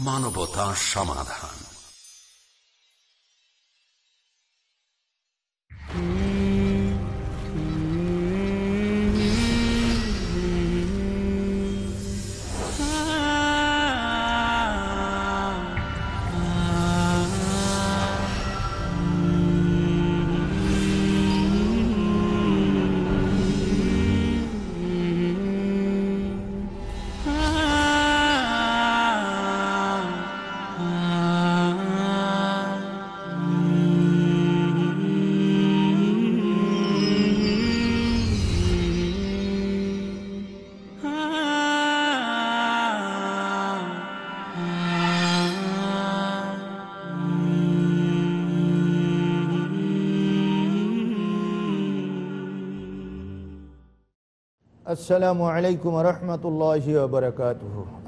মানবতা সমাধান। আসসালামু আলাইকুম রহমতুল্লাহ বরকাত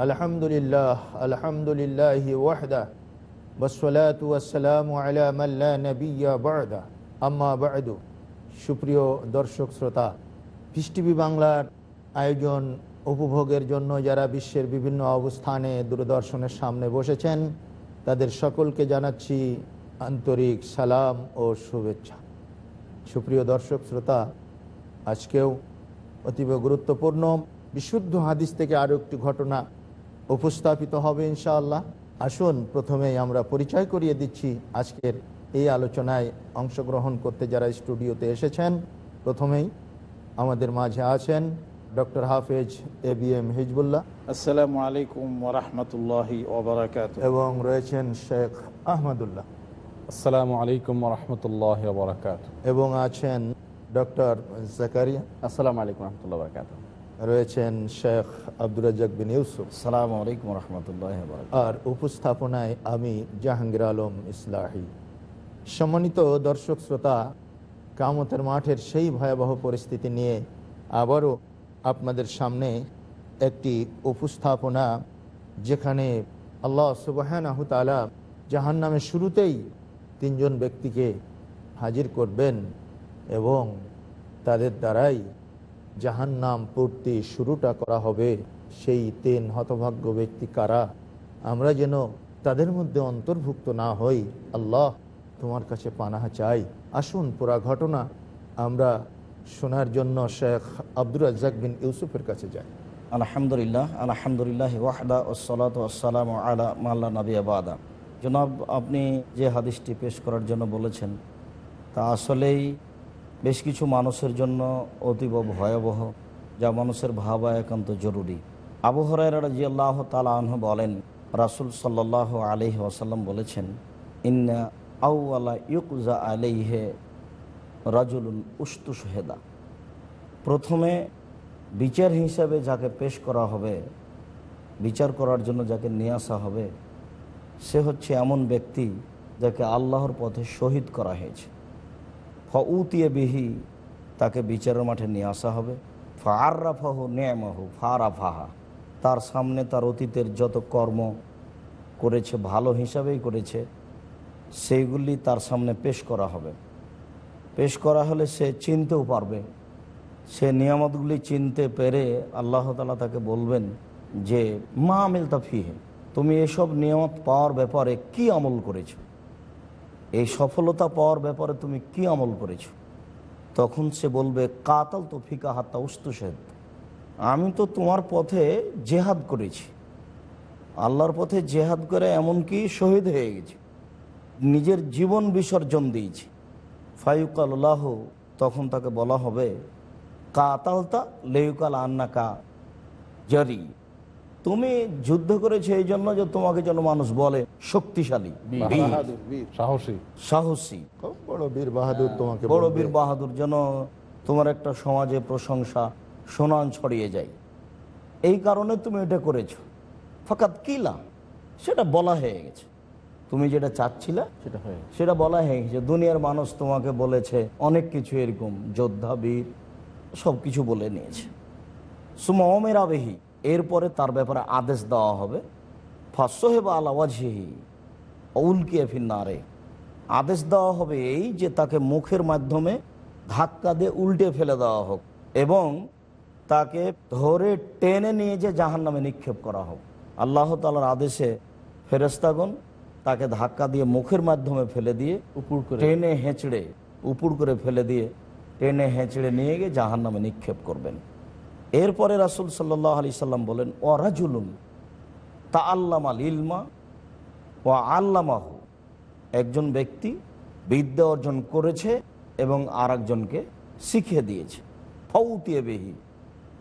আলহামদুলিল্লাহ আলহামদুলিল্লাহ ওয়াহদা বসলাত ওয়াসালাম আলা মাল্লা নবিয়া বাদা। আম্মা বাদু। সুপ্রিয় দর্শক পিস টিভি বাংলার আয়োজন উপভোগের জন্য যারা বিশ্বের বিভিন্ন অবস্থানে দূরদর্শনের সামনে বসেছেন, তাদের সকলকে জানাচ্ছি আন্তরিক সালাম ও শুভেচ্ছা। সুপ্রিয় দর্শক শ্রোতা, আজকেও অতীব গুরুত্বপূর্ণ। বিশুদ্ধ হাদিস থেকে আরও একটি ঘটনা উপস্থাপিত হবে ইনশাআল্লাহ। আসুন প্রথমেই আমরা পরিচয় করিয়ে দিচ্ছি আজকের এই আলোচনায় অংশগ্রহণ করতে যারা স্টুডিওতে এসেছেন। প্রথমেই আমাদের মাঝে আছেন ডক্টর হাফেজ এ বি এম হিজবুল্লাহ। আসসালামু আলাইকুম ওরহমতুল্লাহি ওবরাকাত এবং রয়েছেন শেখ আহমদুল্লাহ। আসসালামু আলাইকুম রহমতুল্লাহ বরাকাত এবং আছেন ডক্টর জাকারিয়া আসসালামু আলাইকুম রহমতুল্লাহ বরাকাত রয়েছেন শেখ আব্দুর রাজাক বিন ইউসুফ। সালাম আলাইকুম রহমতুল্লাহ আর উপস্থাপনায় আমি জাহাঙ্গীর আলম ইসলাহি। সম্মানিত দর্শক শ্রোতা কামতের মাঠের সেই ভয়াবহ পরিস্থিতি নিয়ে আবারও আপনাদের সামনে একটি উপস্থাপনা যেখানে আল্লাহ সুবাহানাহতালা জাহান নামের শুরুতেই তিনজন ব্যক্তিকে হাজির করবেন। এবং তাদের দ্বারাই জাহান নাম পূর্তি শুরুটা করা হবে। সেই তিন হতভাগ্য ব্যক্তি কারা? আমরা যেন তাদের মধ্যে অন্তর্ভুক্ত না হই। আল্লাহ তোমার কাছে পানাহা চাই। আসুন, পুরা ঘটনা আমরা শোনার জন্য শেখ আব্দুর রাজ্জাক বিন ইউসুফের কাছে যাই। আলহামদুলিল্লাহ আলহামদুলিল্লাহ ওয়াহদা ওসলাত ওসালাম আলা মাল্লা নবী আবাদা জনাব, আপনি যে হাদিসটি পেশ করার জন্য বলেছেন, তা আসলেই বেশ কিছু মানুষের জন্য অতীব ভয়াবহ, যা মানুষের ভাবা একান্ত জরুরি। আবু হরাই রাজি আল্লাহ তালা আনহু বলেন, রাসুল সাল্লাহ আলহি ওসাল্লাম বলেছেন, ইন্না আউআলা ইউকজা আলাইহে রাজুলুন উস্তু হেদা প্রথমে বিচার হিসাবে যাকে পেশ করা হবে, বিচার করার জন্য যাকে নিয়ে আসা হবে, সে হচ্ছে এমন ব্যক্তি যাকে আল্লাহর পথে শহীদ করা হয়েছে। ফউতিয়ে বিহি তাকে বিচারের মাঠে নিয়ে আসা হবে। ফার্রাফাহু নেয়ামাহু, ফারাফাহা। তার সামনে তার অতীতের যত কর্ম করেছে, ভালো হিসাবেই করেছে, সেইগুলি তার সামনে পেশ করা হবে। পেশ করা হলে সে চিনতেও পারবে। সে নিয়ামতগুলি চিনতে পেরে আল্লাহ তালা তাকে বলবেন যে, মা আমিল তাফিহে তুমি এসব নিয়ামত পাওয়ার ব্যাপারে কি আমল করেছ? এই সফলতা পাওয়ার ব্যাপারে তুমি কি আমল করেছ? তখন সে বলবে, কাতাল তো ফিকা হাত্তা উস্তুসেদ আমি তো তোমার পথে জেহাদ করেছি। আল্লাহর পথে জেহাদ করে এমনকি শহীদ হয়ে গেছি। নিজের জীবন বিসর্জন দিয়েছি। ফাইকাল্লাহ তখন তাকে বলা হবে, কাতালতা লেউকাল আন্না কা জারি। তুমি যুদ্ধ করেছ এই জন্য যে তোমাকে যেন মানুষ বলে শক্তিশালী বীর, সাহসী। সাহসী। খুব বড় বীর বাহাদুর তোমাকে বড় বীর বাহাদুর যেন তোমার একটা সমাজে প্রশংসা সুনাম ছড়িয়ে যায়। এই কারণে তুমি এটা করেছ। ফাকাত কিলা সেটা বলা হয়ে গেছে। তুমি যেটা চাচ্ছিলে সেটা হয়ে সেটা বলা হয়ে গেছে। দুনিয়ার মানুষ তোমাকে বলেছে অনেক কিছু এরকম যোদ্ধা বীর সব কিছু বলে নিয়েছে। সুমা ওমের আবেহি এরপরে তার ব্যাপারে আদেশ দেওয়া হবে। ফাঁসহেব আলাওয়াজহি উল্কিয়ে ফিন্নারে। আদেশ দেওয়া হবে এই যে তাকে মুখের মাধ্যমে ধাক্কা দিয়ে উল্টে ফেলে দেওয়া হোক এবং তাকে ধরে টেনে নিয়ে যে জাহান নামে নিক্ষেপ করা হোক। আল্লাহ তালার আদেশে ফেরেস্তাগণ তাকে ধাক্কা দিয়ে মুখের মাধ্যমে ফেলে দিয়ে উপর করে টেনে হেঁচড়ে উপুর করে ফেলে দিয়ে টেনে হেঁচড়ে নিয়ে গিয়ে জাহান নামে নিক্ষেপ করবেন। এরপরে রাসুল সাল্লাহ আলি সাল্লাম বলেন ওরাজুলুন তা আল্লামা ইলমা ও আল্লামাহু। একজন ব্যক্তি বিদ্যা অর্জন করেছে এবং আর একজনকে শিখিয়ে দিয়েছে। ফৌতিয়ে বেহি,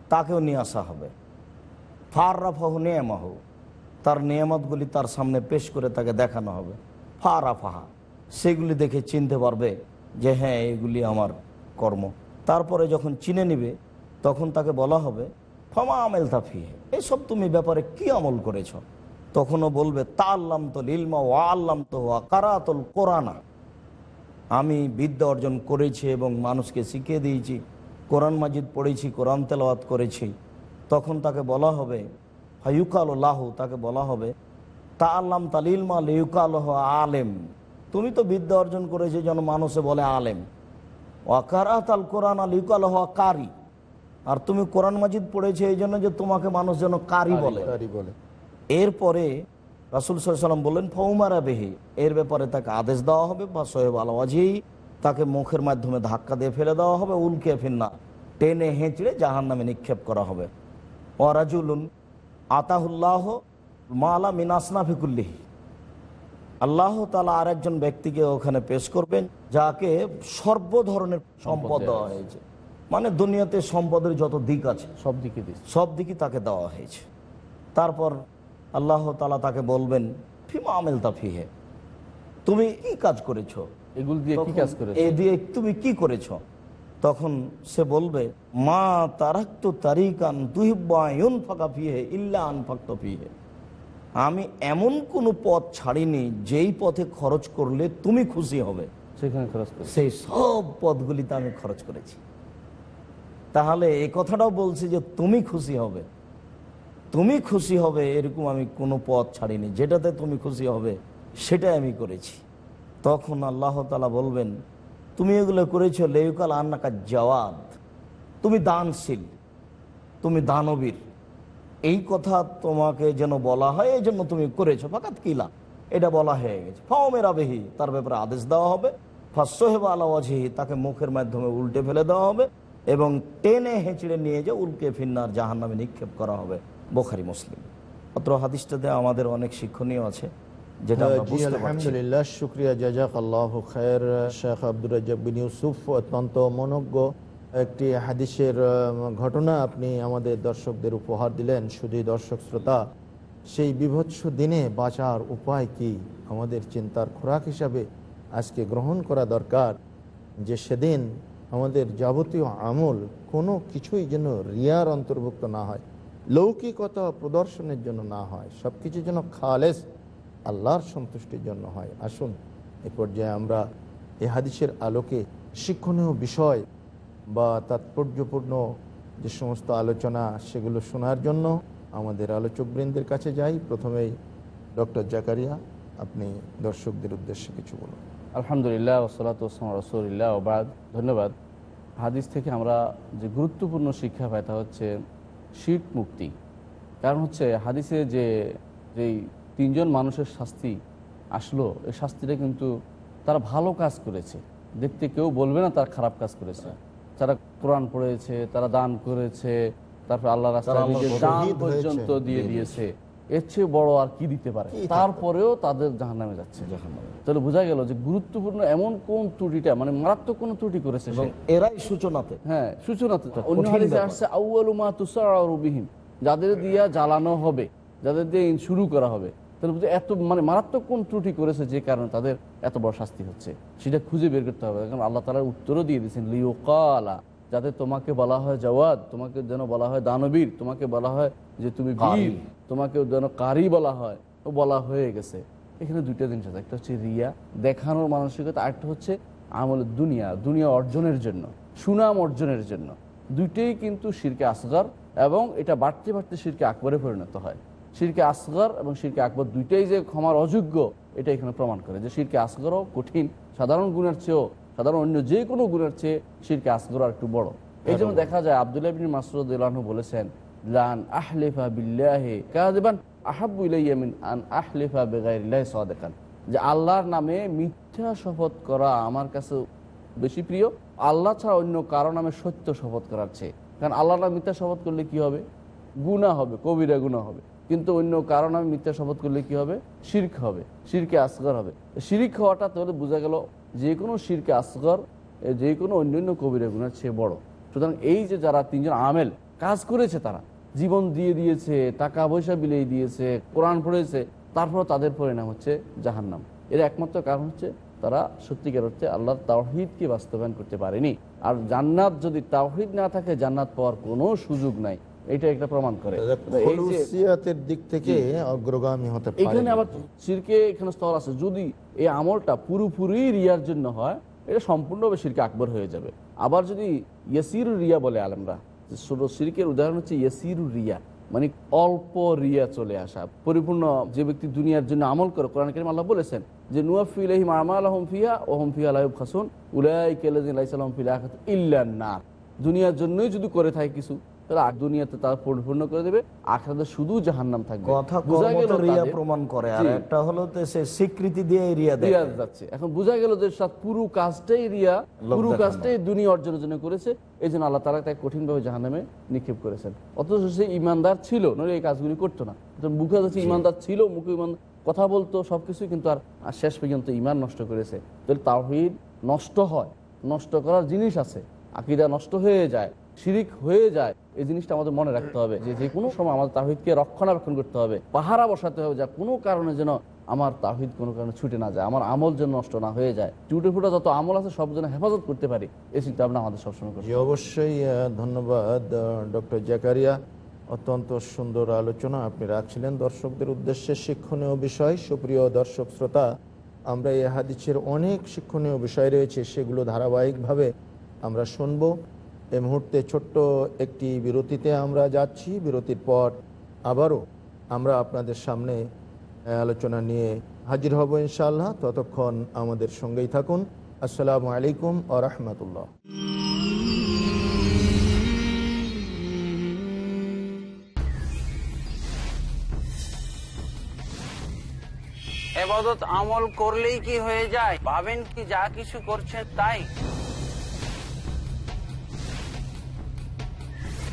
তাকেও নিয়ে আসা হবে। ফার্রাফাহু নিয়ামাহ, তার নিয়ামতগুলি তার সামনে পেশ করে তাকে দেখানো হবে। ফারাফাহা, সেগুলি দেখে চিনতে পারবে যে হ্যাঁ এগুলি আমার কর্ম। তারপরে যখন চিনে নিবে তখন তাকে বলা হবে, ফমা আমেল তাফিহে এসব তুমি ব্যাপারে কি আমল করেছ? তখনও বলবে তা আল্লাম তো লিলমা ও আল্লাম তো কারাতল কোরআনা। আমি বিদ্যা অর্জন করেছি এবং মানুষকে শিখিয়ে দিয়েছি, কোরআন মাজিদ পড়েছি, কোরআন তেলাওয়াত করেছি। তখন তাকে বলা হবে হাইউকাল লাহু। তাকে বলা হবে তা আল্লাম তালিলমা লিউকাল আলেম। তুমি তো বিদ্যা অর্জন করেছি যেন মানুষে বলে আলেম। ওয়াকারাত আল কোরআন আল ইউকাল কারি। আর তুমি কোরআন মাজিদ পড়েছো এই জন্য যে তোমাকে মানুষ যেন কারি বলে। এরপরে রাসুল সাল্লাম বললেন ফৌমারা বেহি। এর ব্যাপারে তাকে আদেশ দেওয়া হবে বা সোহেব আলাওয়াজি তাকে মুখের মাধ্যমে ধাক্কা দিয়ে ফেলে দেওয়া হবে উল্কে ফিন্না টেনে হেঁচড়ে জাহান নামে নিক্ষেপ করা হবে। ওয়ারাজুলুন আতাহুল্লাহ মালা মিনাসনা ফিকুল্লিহি আল্লাহ তালা আর একজন ব্যক্তিকে ওখানে পেশ করবেন যাকে সর্ব ধরনের সম্পদ দেওয়া হয়েছে। মানে দুনিয়াতে সম্পদের যত দিক আছে সব দিকে সব দিকই তাকে দেওয়া হয়েছে। তারপর আল্লাহ তালা তাকে বলবেন ফিমা আমেল তাফিহে তুমি কি কাজ করেছ? এগুলো দিয়ে কি কাজ করে এ দিয়ে তুমি কি করেছ? তখন সে বলবে মা তারাক্ত তারিকান তুহিবায়ন ফাঁকা ফিহে ইল্লা আন ফাক্ত ফিহে। আমি এমন কোনো পথ ছাড়িনি যেই পথে খরচ করলে তুমি খুশি হবে। সেখানে খরচ সেই সব পথগুলিতে আমি খরচ করেছি। তাহলে এই কথাটাও বলছি যে তুমি খুশি হবে। তুমি খুশি হবে এরকম আমি কোনো পথ ছাড়িনি। যেটাতে তুমি খুশি হবে, সেটাই আমি করেছি। তখন আল্লাহ তালা বলবেন, তুমি এগুলো করেছ, লেউকাল আন্নাকা জওয়াদ। তুমি দানশীল, তুমি দানবীর। এই কথা তোমাকে যেন বলা হয়, এই জন্য তুমি করেছ। ফাঁকাত কিলা। এটা বলা হয়ে গেছে। ফাওমেরা বেহি তার ব্যাপারে আদেশ দেওয়া হবে। ফাঁসোহেব আলাওয়াজহি তাকে মুখের মাধ্যমে উল্টে ফেলে দেওয়া হবে। এবং টেনে হেঁচড়ে নিয়ে যে উল্কে ফিন্নার জাহান নামে নিক্ষেপ করা হবে বোখারি মুসলিম। অত্র হাদিসটাতে আমাদের অনেক শিক্ষণীয় আছে যেটা আলহামদুলিল্লাহ শুক্রিয়া জাজাক আল্লাহ শেখ আব্দুর ইউসুফ অত্যন্ত মনজ্ঞ একটি হাদিসের ঘটনা আপনি আমাদের দর্শকদের উপহার দিলেন। শুধু দর্শক শ্রোতা সেই বিভৎস দিনে বাঁচার উপায় কি আমাদের চিন্তার খোরাক হিসাবে আজকে গ্রহণ করা দরকার? যে সেদিন আমাদের যাবতীয় আমল কোনো কিছুই যেন রিয়ার অন্তর্ভুক্ত না হয়, লৌকিকতা প্রদর্শনের জন্য না হয় সব কিছু যেন খালেস, আল্লাহর সন্তুষ্টির জন্য হয়। আসুন, এ পর্যায়ে আমরা এ হাদিসের আলোকে শিক্ষণীয় বিষয় বা তাৎপর্যপূর্ণ যে সমস্ত আলোচনা, সেগুলো শোনার জন্য আমাদের আলোচকবৃন্দের কাছে যাই। প্রথমেই ডক্টর জাকারিয়া, আপনি দর্শকদের উদ্দেশ্যে কিছু বলুন। আলহামদুলিল্লাহ ওসলাত রসুলিল্লাহ ওবাদ ধন্যবাদ। হাদিস থেকে আমরা যে গুরুত্বপূর্ণ শিক্ষা পাই তা হচ্ছে শীত মুক্তি। কারণ হচ্ছে হাদিসে যে যেই তিনজন মানুষের শাস্তি আসলো এই শাস্তিটা কিন্তু তারা ভালো কাজ করেছে। দেখতে কেউ বলবে না তার খারাপ কাজ করেছে। তারা কোরআন পড়েছে তারা দান করেছে তারপর আল্লাহ রাস্তায় তারা নিজের দান পর্যন্ত দিয়ে দিয়েছে। এর চেয়ে বড় আর কি দিতে পারে? তারপরেও তাদের জাহান্নামে যাচ্ছে। তাহলে বোঝা গেল যে গুরুত্বপূর্ণ এমন কোন ত্রুটিটা মানে মারাত্মক কোন ত্রুটি করেছে এরাই সূচনাতে। হ্যাঁ সূচনা তো। অন্য হাদিসে আসছে আউয়ালু মা তুসারু বিহিম যাদের দিয়া জ্বালানো হবে যাদের দিয়ে শুরু করা হবে। তাহলে বুঝে এত মানে মারাত্মক কোন ত্রুটি করেছে যে কারণে তাদের এত বড় শাস্তি হচ্ছে? সেটা খুঁজে বের করতে হবে। কারণ আল্লাহ তালার উত্তরও দিয়ে দিয়েছেন লিওকালা যাতে তোমাকে বলা হয় জওয়াদ তোমাকে যেন বলা হয় দানবীর তোমাকে বলা হয় যে তুমি বীর তোমাকে যেন কারি বলা হয় ও বলা হয়ে গেছে। এখানে দুইটা জিনিস আছে একটা হচ্ছে রিয়া দেখানোর মানসিকতা আরেকটা হচ্ছে আমল দুনিয়া দুনিয়া অর্জনের জন্য সুনাম অর্জনের জন্য। দুইটাই কিন্তু শিরকে আসগার এবং এটা বাড়তে বাড়তে শিরকে আকবরে পরিণত হয়। শিরকে আসগার এবং শিরকে আকবর দুইটাই যে ক্ষমার অযোগ্য এটা এখানে প্রমাণ করে যে শিরকে আসগরও কঠিন সাধারণ গুণের চেয়েও সাধারণ অন্য যে কোনো গুণের চেয়ে শিরকে আসগর একটু বড়। এই জন্য দেখা যায় আবদুল্লাহ বিন বলেছেন, লান আহলেফা বিল্লাহে কাযিবান আহাবু ইলাইয়ামিন আন আহলিফা বেগাইল্লাহ সাদেকান। যে আল্লাহর নামে মিথ্যা শপথ করা আমার কাছে বেশি প্রিয়, আল্লাহ ছাড়া অন্য কারও নামে সত্য শপথ করার চেয়ে। কারণ আল্লাহর নামে মিথ্যা শপথ করলে কি হবে? গুণা হবে, কবিরা গুণা হবে। কিন্তু অন্য কারও নামে মিথ্যা শপথ করলে কি হবে? শির্ক হবে, শিরকে আসগর হবে। শিরিক হওয়াটা তাহলে বোঝা গেল যে কোনো শিরকে আসগর যে কোনো অন্যান্য কবিরা গুণার চেয়ে বড়। সুতরাং এই যে যারা তিনজন আমেল, কাজ করেছে তারা, জীবন দিয়ে দিয়েছে, টাকা পয়সা বিলিয়ে দিয়েছে, কোরআন পড়েছে তারপর তাদের পরিণাম হচ্ছে জাহান্নাম। এর একমাত্র কারণ হচ্ছে তারা সত্যিকার অর্থে আল্লাহর তাওহিদকে বাস্তবায়ন করতে পারেনি। আর জান্নাত যদি তাওহিদ না থাকে, জান্নাত পাওয়ার কোনো সুযোগ নাই। এটা একটা প্রমাণ করে। দিক থেকে অগ্রগামী হতে পারে এখানে আবার সিরকে এখানে স্তর আছে। যদি এই আমলটা পুরোপুরি রিয়ার জন্য হয় এটা সম্পূর্ণভাবে সিরকে আকবর হয়ে যাবে। আবার যদি ইয়াসির রিয়া বলে আলমরা সিরকের উদাহরণ হচ্ছে ইয়াসির রিয়া মানে অল্প রিয়া চলে আসা পরিপূর্ণ যে ব্যক্তি দুনিয়ার জন্য আমল করে কোরআন করিম আল্লাহ বলেছেন যে নুয়াফি ইলাহিম আমাল ফিয়া ওহম ফিয়া লাইব খাসুন উলাই ফিলা ইল্লান নার। দুনিয়ার জন্যই যদি করে থাকে কিছু তাহলে আর দুনিয়াতে তারা পরিপূর্ণ করে দেবে আখরাতে শুধু জাহান্নাম থাকবে। কথা রিয়া প্রমাণ করে আর একটা হলো তো সে স্বীকৃতি দিয়ে রিয়া যাচ্ছে। এখন বোঝা গেল যে সাত পুরো কাজটাই রিয়া পুরো কাজটাই দুনিয়া অর্জনের জন্য করেছে এই জন্য আল্লাহ তারা তাকে কঠিন ভাবে জাহান্নামে নিক্ষেপ করেছেন। অথচ সে ইমানদার ছিল নইলে এই কাজগুলি করতো না। বুঝা যাচ্ছে ইমানদার ছিল মুখে ইমান কথা বলতো সবকিছু কিন্তু আর আর শেষ পর্যন্ত ইমান নষ্ট করেছে। তাহলে তাহিদ নষ্ট হয় নষ্ট করার জিনিস আছে। আকিদা নষ্ট হয়ে যায় শিরিক হয়ে যায় এই জিনিসটা আমাদের মনে রাখতে হবে যে যে কোনো সময় আমাদের তাহিদকে রক্ষণাবেক্ষণ করতে হবে পাহারা বসাতে হবে যা কোনো কারণে যেন আমার তাহিদ কোনো কারণে ছুটে না যায় আমার আমল যেন নষ্ট না হয়ে যায়। টুটে ফুটে যত আমল আছে সব যেন হেফাজত করতে পারি এই চিন্তা ভাবনা আমাদের সবসময় করতে জি অবশ্যই ধন্যবাদ ডক্টর জাকারিয়া। অত্যন্ত সুন্দর আলোচনা আপনি রাখছিলেন দর্শকদের উদ্দেশ্যে। শিক্ষণীয় বিষয় সুপ্রিয় দর্শক শ্রোতা আমরা এই হাদিসের অনেক শিক্ষণীয় বিষয় রয়েছে সেগুলো ধারাবাহিকভাবে আমরা শুনব। এই মুহূর্তে ছোট্ট একটি বিরতিতে আমরা যাচ্ছি। বিরতির পর আবারও আমরা আপনাদের সামনে আলোচনা নিয়ে হাজির হব ইনশাআল্লাহ। ততক্ষণ আমাদের সঙ্গেই থাকুন। আসসালামু আলাইকুম আ রহমতুল্লাহ। এবাদত আমল করলেই কি হয়ে যায়? ভাবেন কি যা কিছু করছেন তাই?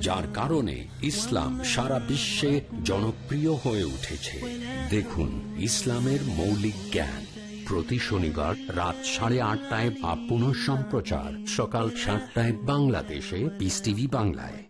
যার কারণে ইসলাম সারা বিশ্বে জনপ্রিয় হয়ে উঠেছে। দেখুন, ইসলামের মৌলিক জ্ঞান। প্রতি শনিবার রাত সাড়ে আটটায় বা পুনঃ সম্প্রচার সকাল সাতটায় বাংলাদেশে পিস টিভি বাংলায়।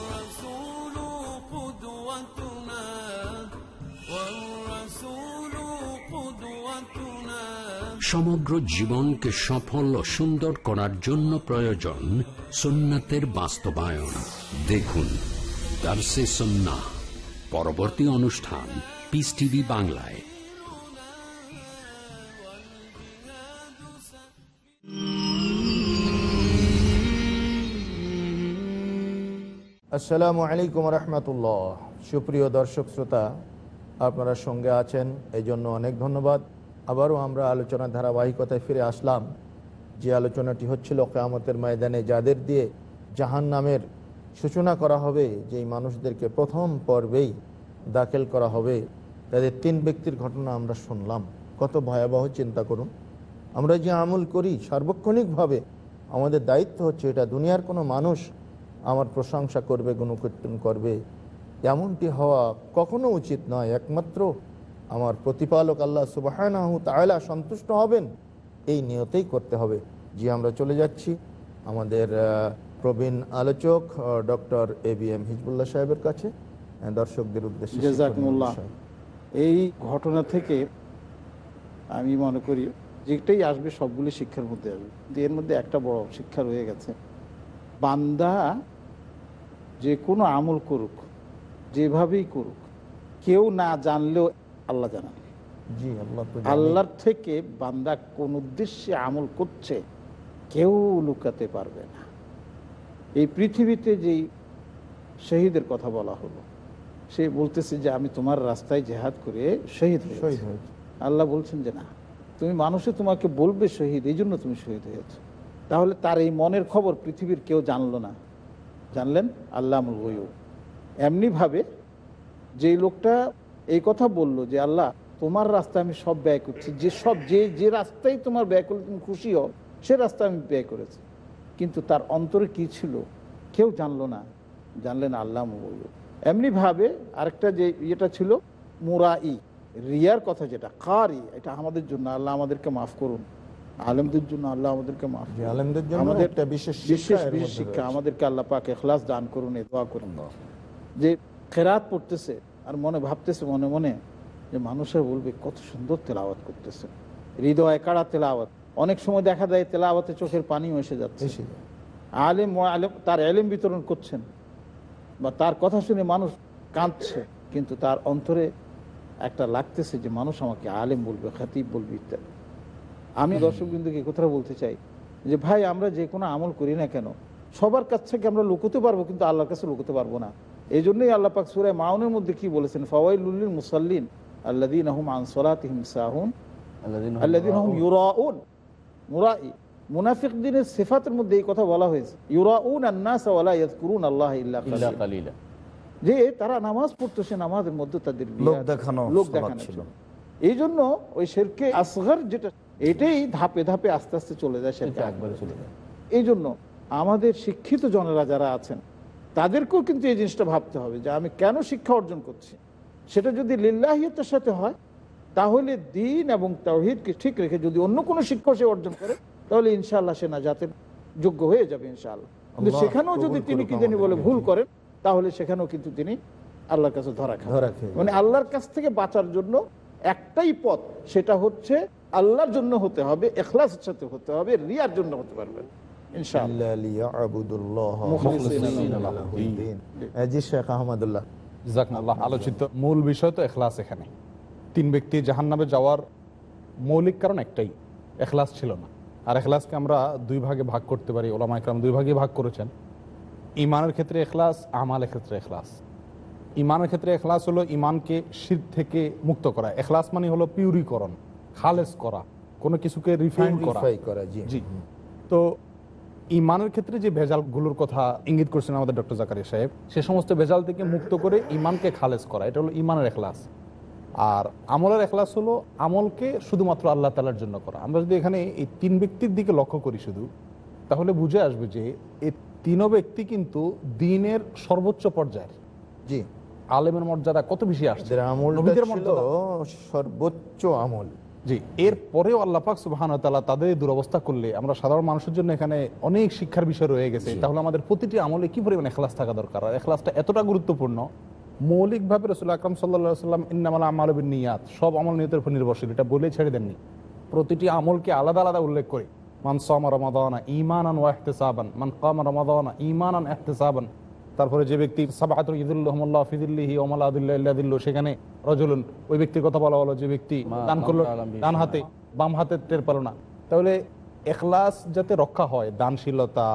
সমগ্র জীবনকে সফল ও সুন্দর করার জন্য প্রয়োজন সুন্নাতের বাস্তবায়ন। দেখুন সন্না, পরবর্তী অনুষ্ঠান পিস টিভি বাংলায়। আসসালামু আলাইকুম রহমতুল্লাহ। সুপ্রিয় দর্শক শ্রোতা, আপনারা সঙ্গে আছেন এই জন্য অনেক ধন্যবাদ। আবারও আমরা আলোচনার ধারাবাহিকতায় ফিরে আসলাম। যে আলোচনাটি হচ্ছিল কেয়ামতের ময়দানে যাদের দিয়ে জাহান নামের সূচনা করা হবে, যেই মানুষদেরকে প্রথম পর্বেই দাখিল করা হবে, তাদের তিন ব্যক্তির ঘটনা আমরা শুনলাম। কত ভয়াবহ চিন্তা করুন। আমরা যে আমল করি, সার্বক্ষণিকভাবে আমাদের দায়িত্ব হচ্ছে এটা, দুনিয়ার কোনো মানুষ আমার প্রশংসা করবে, গুণকীর্তন করবে। এমনটি হওয়া কখনো উচিত নয়। একমাত্র আমার প্রতিপালক আল্লাহ সুবাহ তায়লা সন্তুষ্ট হবেন এই নিয়তেই করতে হবে। জি আমরা চলে যাচ্ছি। আমাদের প্রবীণ আলোচক doctor A B M Hizbullah সাহেবের কাছে। দর্শকদের উদ্দেশ্যে এই ঘটনা থেকে আমি মনে করি যেটাই আসবে সবগুলি শিক্ষার মধ্যে আসবে। কিন্তু এর মধ্যে একটা বড় শিক্ষা রয়ে গেছে। বান্দা যে কোনো আমল করুক যেভাবেই করুক কেউ না জানলেও আল্লাহ জানান। আল্লাহর থেকে বান্দা কোন উদ্দেশ্যে আমল করছে কেউ লুকাতে পারবে না। এই পৃথিবীতে যেই শহীদের কথা বলা হলো সে বলতেছে যে আমি তোমার রাস্তায় জেহাদ করে শহীদ শহীদ হয়েছি। আল্লাহ বলছেন যে না তুমি মানুষে তোমাকে বলবে শহীদ এই জন্য তুমি শহীদ হয়েছ। তাহলে তার এই মনের খবর পৃথিবীর কেউ জানলো না। জানলেন আল্লাহ এমনিভাবে যেই লোকটা এই কথা বলল যে আল্লাহ তোমার রাস্তায় আমি সব ব্যয় করছি। যে সব যে যে রাস্তায় তোমার ব্যয় করলে তুমি খুশি হও সে রাস্তা আমি ব্যয় করেছি। কিন্তু তার অন্তরে কি ছিল? কেউ জানলো না। জানলেন আল্লাহ এমনিভাবে আরেকটা যে ইয়েটা ছিল মুরাই রিয়ার কথা যেটা কারি এটা আমাদের জন্য আল্লাহ আমাদেরকে মাফ করুন। আলেমদের জন্য আল্লাহ আমাদেরকে মাফ। আলেমদের জন্য আমাদের একটা বিশেষ শিক্ষা বিশেষ বিশেষ শিক্ষা আমাদেরকে আল্লাহ পাক এখলাস দান করুন এ দোয়া করুন। যে খেরাত পড়তেছে আর মনে ভাবতেছে মনে মনে যে মানুষের বলবে কত সুন্দর তেলাওয়াত করতেছে। হৃদয় কাড়া তেলাওয়াত? অনেক সময় দেখা যায় তেলাওয়াতে চোখের পানিও এসে যাচ্ছে। আলেম আলেম তার এলেম বিতরণ করছেন বা তার কথা শুনে মানুষ কাঁদছে কিন্তু তার অন্তরে একটা লাগতেছে যে মানুষ আমাকে আলেম বলবে খাতিব বলবে ইত্যাদি। আমি দর্শক বিন্দুকে কথা বলতে চাই যে ভাই আমরা যে কোনো আমল করি না কেন সবার কাছ থেকে আমরা লুকোতে পারব কিন্তু আল্লাহর কাছে লুকোতে পারব না। এই জন্যই আল্লাহ পাক সুরায় মাউনের মধ্যে কি বলেছেন ফওয়াইলুল্লিল মুসাল্লিন আল্লাদিন আহম আনসলাতিহিম সাহুন আল্লাযীনা আল্লাদিন আহম ইউরাউন মুরাই মুনাফিক দিনের সিফাতের মধ্যে এই কথা বলা হয়েছে ইউরাউন আন্নাস ওয়ালা ইয়াযকুরুন আল্লাহ ইল্লা ইল্লা কালিলা। কালিলা। যে তারা নামাজ পড়তেছে নামাজের মধ্যে তাদের লোক দেখানো লোক দেখানো। ছিল এই জন্য ওই শেরকে আসগর যেটা এটাই ধাপে ধাপে আস্তে আস্তে চলে যায় শেরকে একবারে চলে যায়। এই জন্য আমাদের শিক্ষিত জনেরা যারা আছেন তাদেরকেও কিন্তু এই জিনিসটা ভাবতে হবে যে আমি কেন শিক্ষা অর্জন করছি? সেটা যদি লিল্লাহিয়তের সাথে হয় তাহলে দিন এবং তাওহিদকে ঠিক রেখে যদি অন্য কোনো শিক্ষা সে অর্জন করে তাহলে ইনশাল্লাহ সে না যাতে যোগ্য হয়ে যাবে ইনশাআল্লাহ। কিন্তু সেখানেও যদি তিনি কি জানি বলে ভুল করেন তাহলে সেখানেও কিন্তু তিনি আল্লাহর কাছে ধরা খান। মানে আল্লাহর কাছ থেকে বাঁচার জন্য একটাই পথ সেটা হচ্ছে আল্লাহর জন্য হতে হবে এখলাসের সাথে হতে হবে রিয়ার জন্য হতে পারবেন। জাকনাল্লাহ আলোচিত মূল বিষয় তো এখলাস এখানে। তিন ব্যক্তি জাহান্নামে যাওয়ার মৌলিক কারণ একটাই এখলাস ছিল না। আর এখলাসকে আমরা দুই ভাগে ভাগ করতে পারি ওলামা একরাম দুই ভাগে ভাগ করেছেন। ইমানের ক্ষেত্রে এখলাস আমালের ক্ষেত্রে এখলাস। ইমানের ক্ষেত্রে এখলাস হলো ইমানকে শির থেকে মুক্ত করা। এখলাস মানে হলো পিউরিকরণ খালেস করা কোনো কিছুকে রিফাইন করা। জি। তো ইমানের ক্ষেত্রে যে ভেজালগুলোর কথা ইঙ্গিত করছেন আমাদের ডক্টর জাকারিয়া সাহেব সে সমস্ত ভেজাল থেকে মুক্ত করে ইমানকে খালেজ করা এটা হলো ইমানের এখলাস। আর আমলের এখলাস হলো আমলকে শুধুমাত্র আল্লাহ তালার জন্য করা। আমরা যদি এখানে এই তিন ব্যক্তির দিকে লক্ষ্য করি শুধু তাহলে বুঝে আসবে যে এই তিনও ব্যক্তি কিন্তু দিনের সর্বোচ্চ পর্যায়ের। জি আলেমের মর্যাদা কত বেশি আসছে? মর্যাদা। সর্বোচ্চ আমল। জি এর পরেও আল্লাহ পাক সুবাহান তাআলা তাদের দুরবস্থা করলে আমরা সাধারণ মানুষের জন্য এখানে অনেক শিক্ষার বিষয় রয়ে গেছে। তাহলে আমাদের প্রতিটি আমলে কি পরিমাণ এখলাস থাকা দরকার? আর এখলাসটা এতটা গুরুত্বপূর্ণ মৌলিকভাবে রসুল আকরাম সাল্লা সাল্লাম ইন্নামাল আমল নিয়াত সব আমল নিয়তের উপর নির্ভরশীল এটা বলে ছেড়ে দেননি। প্রতিটি আমলকে আলাদা আলাদা উল্লেখ করে মান সামা রমাদানা ইমানান ওয়া ইহতিসাবান মান কামা রমাদানা ইমানান ইহতিসাবান তারপরে যে ব্যক্তি সাবাহাতুল ইদুল্লাহমুল্লাহ ফিদুল্লিহি ওমাল আদুল্লাহ সেখানে রজুলুন ওই ব্যক্তির কথা বলা হলো যে ব্যক্তি দান করল ডান হাতে বাম হাতে টের পেল না। তাহলে এখলাস যাতে রক্ষা হয় দানশীলতা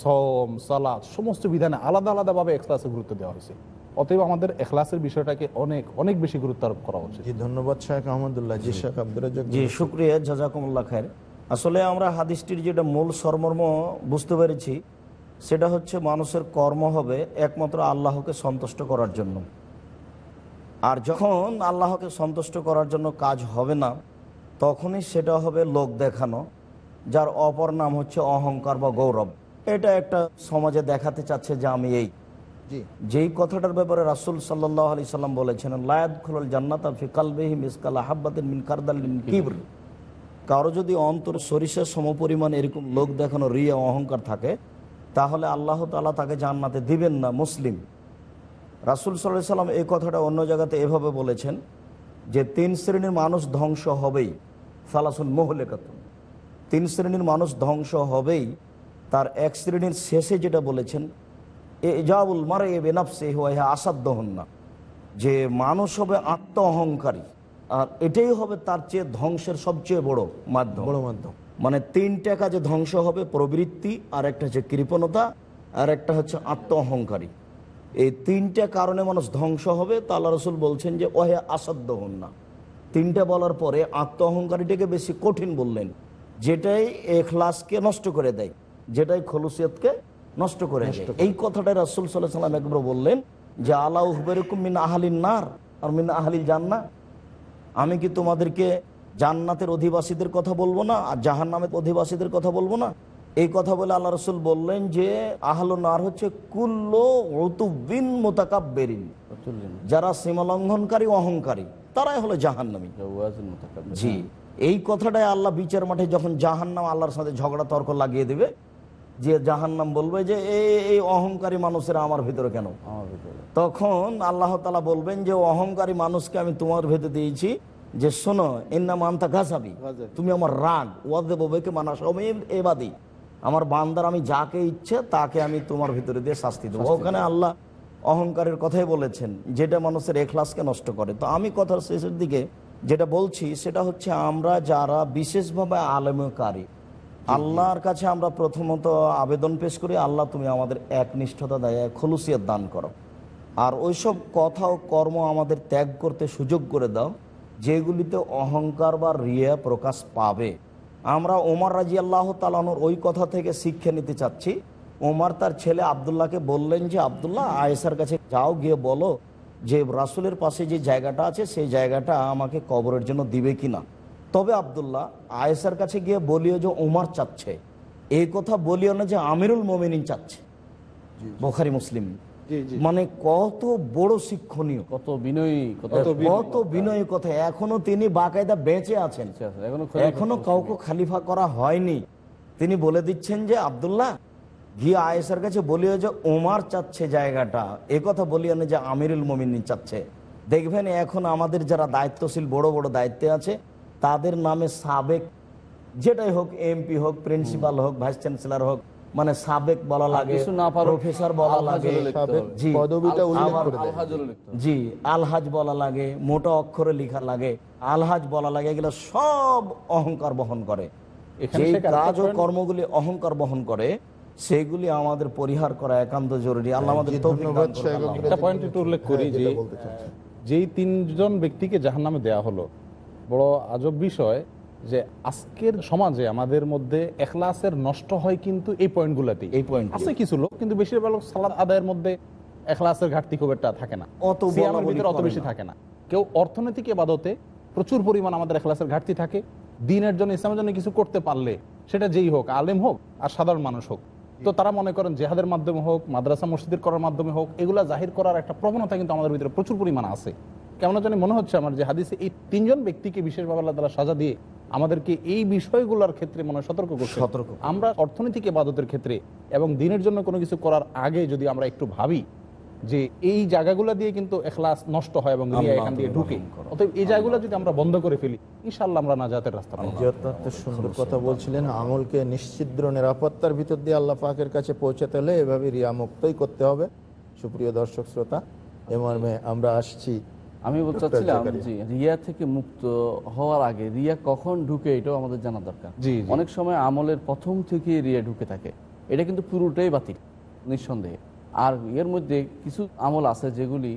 সম সালাদ সমস্ত বিধানে আলাদা আলাদাভাবে এখলাসের গুরুত্ব দেওয়া হয়েছে। অতএব আমাদের এখলাসের বিষয়টাকে অনেক অনেক বেশি গুরুত্ব আরোপ করা উচিত। জি ধন্যবাদ শেখ আহমদুল্লাহ। জি শেখ আব্দুর রাজ্জাক জি শুক্রিয়া জাজাকুমুল্লাহ খায়ের। আসলে আমরা হাদিসটির যেটা মূল সরমর্ম বুঝতে পেরেছি সেটা হচ্ছে মানুষের কর্ম হবে একমাত্র আল্লাহকে সন্তুষ্ট করার জন্য। আর যখন আল্লাহকে সন্তুষ্ট করার জন্য কাজ হবে না তখনই সেটা হবে লোক দেখানো যার অপর নাম হচ্ছে অহংকার বা গৌরব। এটা একটা সমাজে দেখাতে চাচ্ছে যে আমি এই। যেই কথাটার ব্যাপারে রাসুল সাল্লাহ আলি সাল্লাম বলেছেন লায়াদ খুলল জান্নাত মিসকাল মিন কারদাল কিবর। কারও যদি অন্তর সরিষার সমপরিমাণ এরকম লোক দেখানো রিয়া অহংকার থাকে তাহলে আল্লাহ তালা তাকে জান্নাতে দিবেন না, মুসলিম। রাসুল সাল্লাহ সাল্লাম এই কথাটা অন্য জায়গাতে এভাবে বলেছেন যে, তিন শ্রেণির মানুষ ধ্বংস হবেই, সালাসুন মোহলেকাতুন। তিন শ্রেণির মানুষ ধ্বংস হবেই, তার এক শ্রেণির শেষে যেটা বলেছেন এ জাবুল মারে এ বেনাফসে হওয়া আসাধ্য হন না যে, মানুষ হবে আত্ম অহংকারী আর এটাই হবে তার চেয়ে ধ্বংসের সবচেয়ে বড় মাধ্যম। বড় মাধ্যম। মানে তিনটা কাজে ধ্বংস হবে প্রবৃত্তি আর একটা হচ্ছে কৃপণতা আর একটা হচ্ছে আত্ম অহংকারী এই তিনটা কারণে মানুষ ধ্বংস হবে তা আল্লাহ রসুল বলছেন যে ওহে আসাধ্য হন না। তিনটা বলার পরে আত্ম অহংকারীটাকে বেশি কঠিন বললেন যেটাই এখলাসকে নষ্ট করে দেয় যেটাই খলুসিয়তকে নষ্ট করে দেয়। এই কথাটা রাসুল সাল্লাহ সাল্লাম একবার বললেন যে আল্লাহ হুবেরকুম মিন আহালিন নার। আর মিন আহালিল জান্না আমি কি তোমাদেরকে জান্নাতের অধিবাসীদের কথা বলব না আর জাহান নামের অধিবাসীদের কথা বলব না। এই কথা বলে আল্লাহ রসুল বললেন যে আহল নার হচ্ছে কুল্লো ঋতুবিন মোতাকাব্বেরিন। যারা সীমালঙ্ঘনকারী অহংকারী তারাই হলো জাহান্নামী। জি এই কথাটাই আল্লাহ বিচার মাঠে যখন জাহান্নাম আল্লাহর সাথে ঝগড়া তর্ক লাগিয়ে দেবে যে জাহান্নাম বলবে যে এই এই অহংকারী মানুষেরা আমার ভিতরে কেন? তখন আল্লাহ তালা বলবেন যে অহংকারী মানুষকে আমি তোমার ভেতরে দিয়েছি যে শোনো এর নাম আন্তা ঘাসাবি তুমি আমার রাগ ওয়াদে ববেকে মানা সময় এবাদি আমার বান্দার আমি যাকে ইচ্ছে তাকে আমি তোমার ভিতরে দিয়ে শাস্তি দেবো। ওখানে আল্লাহ অহংকারের কথাই বলেছেন যেটা মানুষের এখলাসকে নষ্ট করে। তো আমি কথার শেষের দিকে যেটা বলছি সেটা হচ্ছে আমরা যারা বিশেষভাবে আলেমকারী আল্লাহর কাছে আমরা প্রথমত আবেদন পেশ করি আল্লাহ তুমি আমাদের একনিষ্ঠতা দেয় খলুসিয়ত দান করো। আর ওইসব কথা ও কর্ম আমাদের ত্যাগ করতে সুযোগ করে দাও যেগুলিতে অহংকার বা রিয়া প্রকাশ পাবে। আমরা ওমর রাজি আল্লাহ তালানোর ওই কথা থেকে শিক্ষা নিতে চাচ্ছি। ওমর তার ছেলে আবদুল্লাহকে বললেন যে আবদুল্লাহ আয়েসার কাছে যাও গিয়ে বলো যে রাসুলের পাশে যে জায়গাটা আছে সেই জায়গাটা আমাকে কবরের জন্য দিবে কিনা? তবে আবদুল্লাহ আয়েসার কাছে গিয়ে বলিও যে ওমর চাচ্ছে। এই কথা বলিও না যে আমিরুল মোমিনিন চাচ্ছে। বোখারি মুসলিম মানে কত বড় শিক্ষণীয়। কত বিনয়ী কত কত বিনয়ী কথা। এখনও তিনি বাকায়দা বেঁচে আছেন। এখনও এখনও কাউকে খালিফা করা হয়নি। তিনি বলে দিচ্ছেন যে আবদুল্লাহ গিয়ে আয়েসার কাছে বলিও যে ওমার চাচ্ছে জায়গাটা। এ কথা বলিও না যে আমিরুল মমিন চাচ্ছে। দেখবেন এখন আমাদের যারা দায়িত্বশীল বড় বড় দায়িত্বে আছে তাদের নামে সাবেক যেটাই হোক এমপি হোক প্রিন্সিপাল হোক ভাইস চ্যান্সেলর হোক মানে সাবেক বলা লাগে কিছু প্রফেসর বলা লাগে জি দেয়। আলহাজ বলা লাগে মোটা অক্ষরে লেখা লাগে আলহাজ বলা লাগে এগুলো সব অহংকার বহন করে। যেই কাজ ও কর্মগুলি অহংকার বহন করে সেগুলি আমাদের পরিহার করা একান্ত জরুরি। আল্লাহ আমাদের পয়েন্ট একটু উল্লেখ করি হ্যাঁ, যে। যেই তিনজন ব্যক্তিকে জাহান নামে দেওয়া হলো বড় আজব বিষয় যে আজকের সমাজে আমাদের মধ্যে এখলাসের নষ্ট হয় কিন্তু এই পয়েন্টগুলোতেই। এই point আছে কিছু লোক কিন্তু বেশিরভাগ লোক সালাদ আদায়ের মধ্যে এখলাসের ঘাটতি খুব একটা থাকে না। অত ভিতরে অত বেশি থাকে না। কেউ অর্থনৈতিক এবাদতে প্রচুর পরিমাণ আমাদের এখলাসের ঘাটতি থাকে। দিনের জন্য ইসলামের জন্য কিছু করতে পারলে সেটা যেই হোক আলেম হোক আর সাধারণ মানুষ হোক। তো তারা মনে করেন জেহাদের মাধ্যমে হোক মাদ্রাসা মসজিদের করার মাধ্যমে হোক এগুলা জাহির করার একটা প্রবণতা কিন্তু আমাদের ভিতরে প্রচুর পরিমাণ আছে। কেমন জানি মনে হচ্ছে আমার যে হাদিসে এই তিনজন ব্যক্তিকে বিশেষভাবে আল্লাহ তালা সাজা দিয়ে আমাদেরকে এই বিষয়গুলোর ক্ষেত্রে মনে হয় সতর্ক করছে। সতর্ক। আমরা অর্থনৈতিক এবাদতের ক্ষেত্রে এবং দিনের জন্য কোনো কিছু করার আগে যদি আমরা একটু ভাবি যে এই জায়গাগুলো দিয়ে কিন্তু এখলাস নষ্ট হয় এবং রিয়া এখান দিয়ে ঢুকে অতএব এই জায়গাগুলো যদি আমরা বন্ধ করে ফেলি ইনশাল্লাহ আমরা নাজাতের রাস্তা পাবো। অত্যন্ত সুন্দর কথা বলছিলেন আমলকে নিশ্চিদ্র নিরাপত্তার ভিতর দিয়ে আল্লাহ পাকের কাছে পৌঁছাতে হলে এভাবে রিয়া মুক্তই করতে হবে। সুপ্রিয় দর্শক শ্রোতা এ মর্মে আমরা আসছি আমি বলতে চাচ্ছিলাম। জি রিয়া থেকে মুক্ত হওয়ার আগে রিয়া কখন ঢুকে এটাও আমাদের জানা দরকার। অনেক সময় আমলের প্রথম থেকে রিয়া ঢুকে থাকে। এটা কিন্তু পুরোটাই বাতিল নিঃসন্দেহে। আর এর মধ্যে কিছু আমল আছে যেগুলি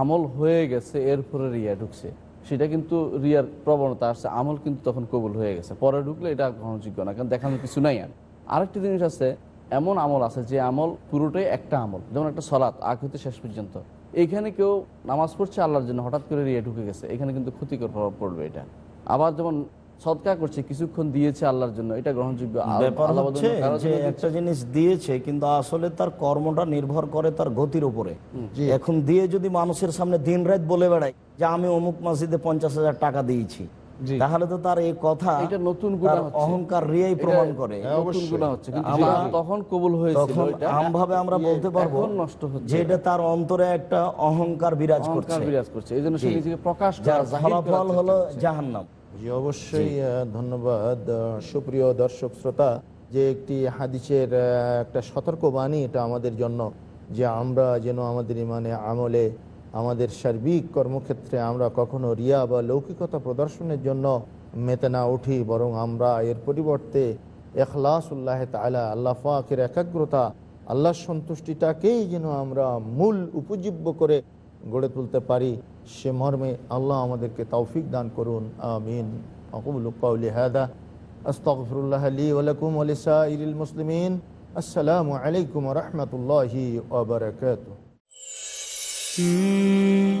আমল হয়ে গেছে এরপরে রিয়া ঢুকছে। সেটা কিন্তু রিয়ার প্রবণতা আসছে আমল কিন্তু তখন কবুল হয়ে গেছে। পরে ঢুকলে এটা গ্রহণযোগ্য না কারণ দেখানোর কিছু নাই আর। আরেকটি জিনিস আছে এমন আমল আছে যে আমল পুরোটাই একটা আমল যেমন একটা সলাৎ আগ হতে শেষ পর্যন্ত। এইখানে কেউ নামাজ পড়ছে আল্লাহর জন্য হঠাৎ করে রিয়া ঢুকে গেছে এখানে কিন্তু ক্ষতিকর প্রভাব পড়বে এটা আবার যেমন সৎকা করছে কিছুক্ষণ দিয়েছে আল্লাহর জন্য এটা গ্রহণযোগ্য। একটা জিনিস দিয়েছে কিন্তু আসলে তার কর্মটা নির্ভর করে তার গতির উপরে এখন দিয়ে যদি মানুষের সামনে দিন রাত বলে বেড়ায় যে আমি অমুক মসজিদে পঞ্চাশ হাজার টাকা দিয়েছি। তাহলে তো তার এই কথা এটা নতুন গুণা অহংকার রিয়াই প্রমাণ করে। নতুন গুনাহ হচ্ছে। কিন্তু তখন কবুল হয়েছিল এটা আমভাবে আমরা বলতে পারব নষ্ট হচ্ছে। যে এটা তার অন্তরে একটা অহংকার বিরাজ অহংকার করছে। বিরাজ করছে। এই জন্য সে নিজেকে প্রকাশ করা ফলাফল হলো। জাহান্নাম। জি অবশ্যই ধন্যবাদ। সুপ্রিয় দর্শক শ্রোতা যে একটি হাদিসের আহ, একটা সতর্কবাণী এটা আমাদের জন্য যে আমরা যেন আমাদের ইমানে আমলে আমাদের সার্বিক কর্মক্ষেত্রে আমরা কখনো রিয়া বা লৌকিকতা প্রদর্শনের জন্য মেতে না উঠি, বরং আমরা এর পরিবর্তে এখলাস উল্লাহ তালা আল্লাহ ফাকের একাগ্রতা, আল্লাহর সন্তুষ্টিটাকেই যেন আমরা মূল উপজীব্য করে গড়ে তুলতে পারি, সে মর্মে আল্লাহ আমাদেরকে তৌফিক দান করুন। আমিন। আকুল কৌলি হাদা, আস্তগফিরুল্লাহ লি ওয়া লাকুম ওয়া লিসাইরিল মুসলিমিন। আসসালামু আলাইকুম রাহমাতুল্লাহি 西